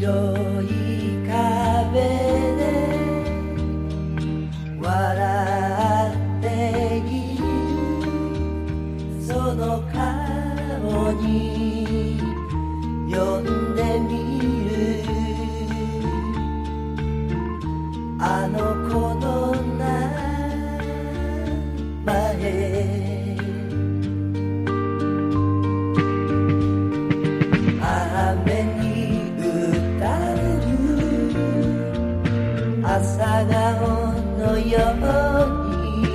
白いあの子の名前。雨に打たれる朝顔のように。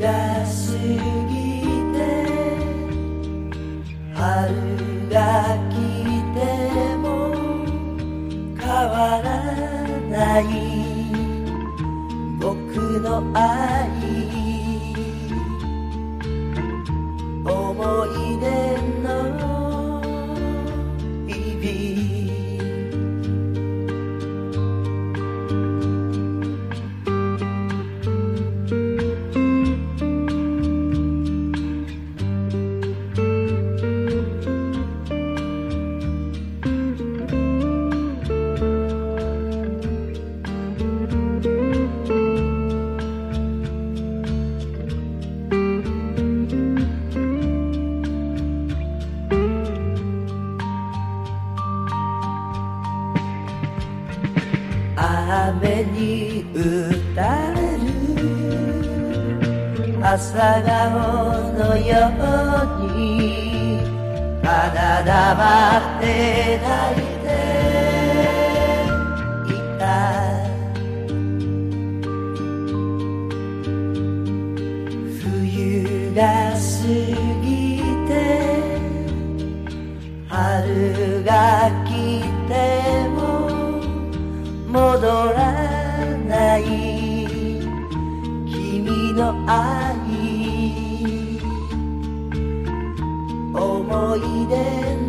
が過ぎて春が来ても変わらない僕の愛雨に打たれる朝顔のようにただ黙って泣いていた冬が過ぎて春が来踊らない。君の愛。思い出